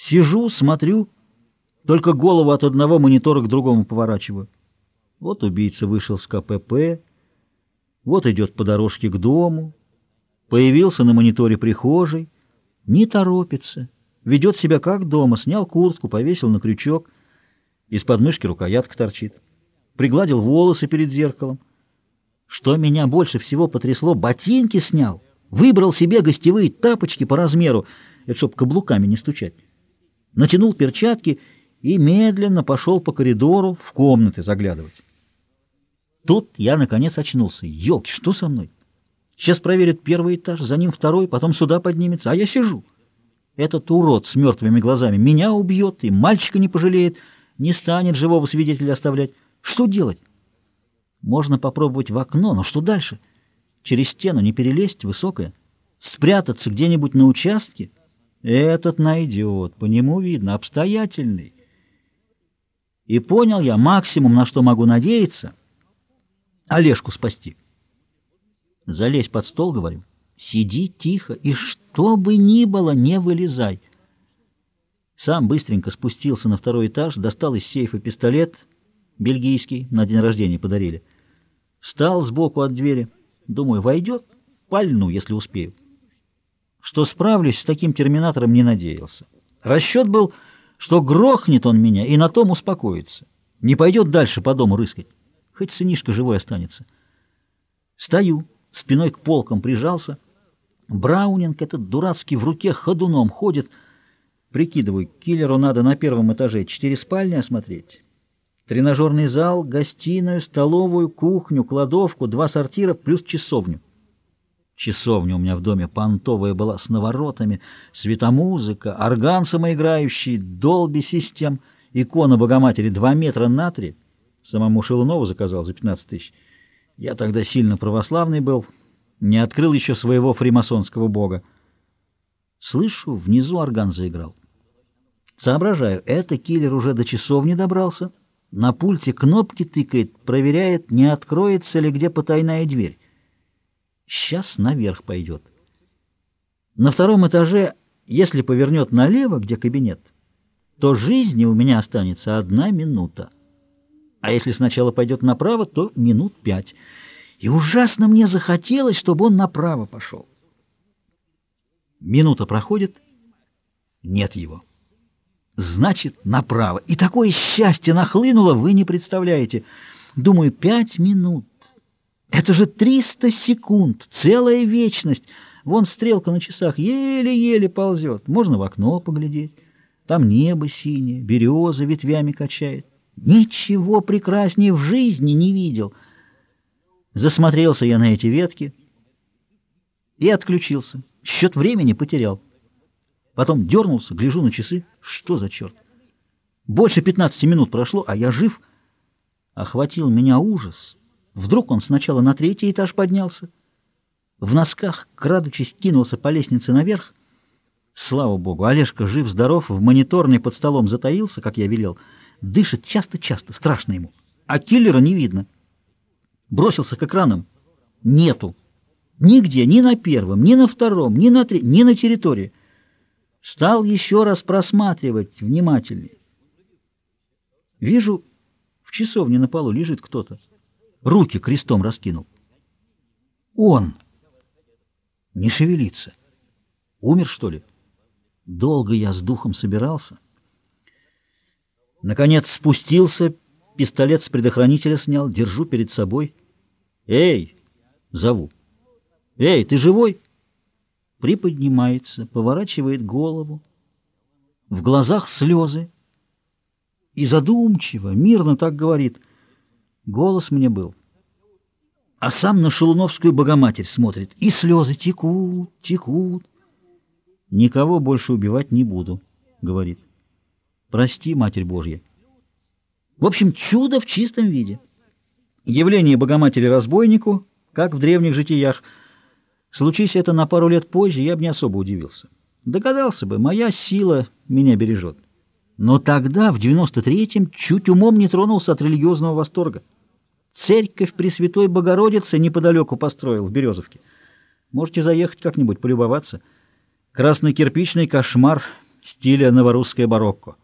Сижу, смотрю, только голову от одного монитора к другому поворачиваю. Вот убийца вышел с КПП, вот идет по дорожке к дому, появился на мониторе прихожей, не торопится, ведет себя как дома, снял куртку, повесил на крючок, из подмышки рукоятка торчит, пригладил волосы перед зеркалом. Что меня больше всего потрясло, ботинки снял, выбрал себе гостевые тапочки по размеру, это чтоб каблуками не стучать, натянул перчатки и медленно пошел по коридору в комнаты заглядывать. Тут я, наконец, очнулся. Ёлки, что со мной? Сейчас проверят первый этаж, за ним второй, потом сюда поднимется, а я сижу. Этот урод с мертвыми глазами меня убьет и мальчика не пожалеет, не станет живого свидетеля оставлять. Что делать? Можно попробовать в окно, но что дальше? Через стену не перелезть, высокая. Спрятаться где-нибудь на участке? Этот найдет, по нему видно, обстоятельный. И понял я, максимум, на что могу надеяться, Олежку спасти. Залезь под стол, говорю, сиди тихо, и что бы ни было, не вылезай. Сам быстренько спустился на второй этаж, достал из сейфа пистолет, бельгийский, на день рождения подарили. Встал сбоку от двери, думаю, войдет, пальну, если успею. Что справлюсь, с таким терминатором не надеялся. Расчет был что грохнет он меня и на том успокоится. Не пойдет дальше по дому рыскать. Хоть сынишка живой останется. Стою, спиной к полкам прижался. Браунинг этот дурацкий в руке ходуном ходит. Прикидываю, киллеру надо на первом этаже четыре спальни осмотреть. Тренажерный зал, гостиную, столовую, кухню, кладовку, два сортира плюс часовню. Часовня у меня в доме понтовая была с наворотами, светомузыка, орган самоиграющий, долби систем, икона Богоматери два метра на три. Самому Шелунову заказал за 15 тысяч. Я тогда сильно православный был, не открыл еще своего фримасонского бога. Слышу, внизу орган заиграл. Соображаю, это киллер уже до часовни добрался, на пульте кнопки тыкает, проверяет, не откроется ли где потайная дверь. Сейчас наверх пойдет. На втором этаже, если повернет налево, где кабинет, то жизни у меня останется одна минута. А если сначала пойдет направо, то минут пять. И ужасно мне захотелось, чтобы он направо пошел. Минута проходит, нет его. Значит, направо. И такое счастье нахлынуло, вы не представляете. Думаю, пять минут. Это же 300 секунд, целая вечность. Вон стрелка на часах еле-еле ползет. Можно в окно поглядеть. Там небо синее, береза ветвями качает. Ничего прекраснее в жизни не видел. Засмотрелся я на эти ветки и отключился. Счет времени потерял. Потом дернулся, гляжу на часы. Что за черт? Больше 15 минут прошло, а я жив. Охватил меня ужас. Вдруг он сначала на третий этаж поднялся, в носках, крадучись, кинулся по лестнице наверх. Слава богу, Олежка жив-здоров, в мониторной под столом затаился, как я велел, дышит часто-часто, страшно ему, а киллера не видно. Бросился к экранам. Нету. Нигде, ни на первом, ни на втором, ни на третьем, ни на территории. Стал еще раз просматривать внимательнее. Вижу, в часовне на полу лежит кто-то руки крестом раскинул. Он не шевелится. Умер, что ли? Долго я с духом собирался. Наконец спустился, пистолет с предохранителя снял, держу перед собой. «Эй!» — зову. «Эй, ты живой?» Приподнимается, поворачивает голову. В глазах слезы. И задумчиво, мирно так говорит — Голос мне был. А сам на Шелуновскую Богоматерь смотрит, и слезы текут, текут. «Никого больше убивать не буду», — говорит. «Прости, Матерь Божья». В общем, чудо в чистом виде. Явление Богоматери разбойнику, как в древних житиях. Случись это на пару лет позже, я бы не особо удивился. Догадался бы, моя сила меня бережет. Но тогда, в 93-м, чуть умом не тронулся от религиозного восторга. Церковь Пресвятой Богородицы неподалеку построил, в Березовке. Можете заехать как-нибудь, полюбоваться. Краснокирпичный кошмар, стиля новорусское барокко.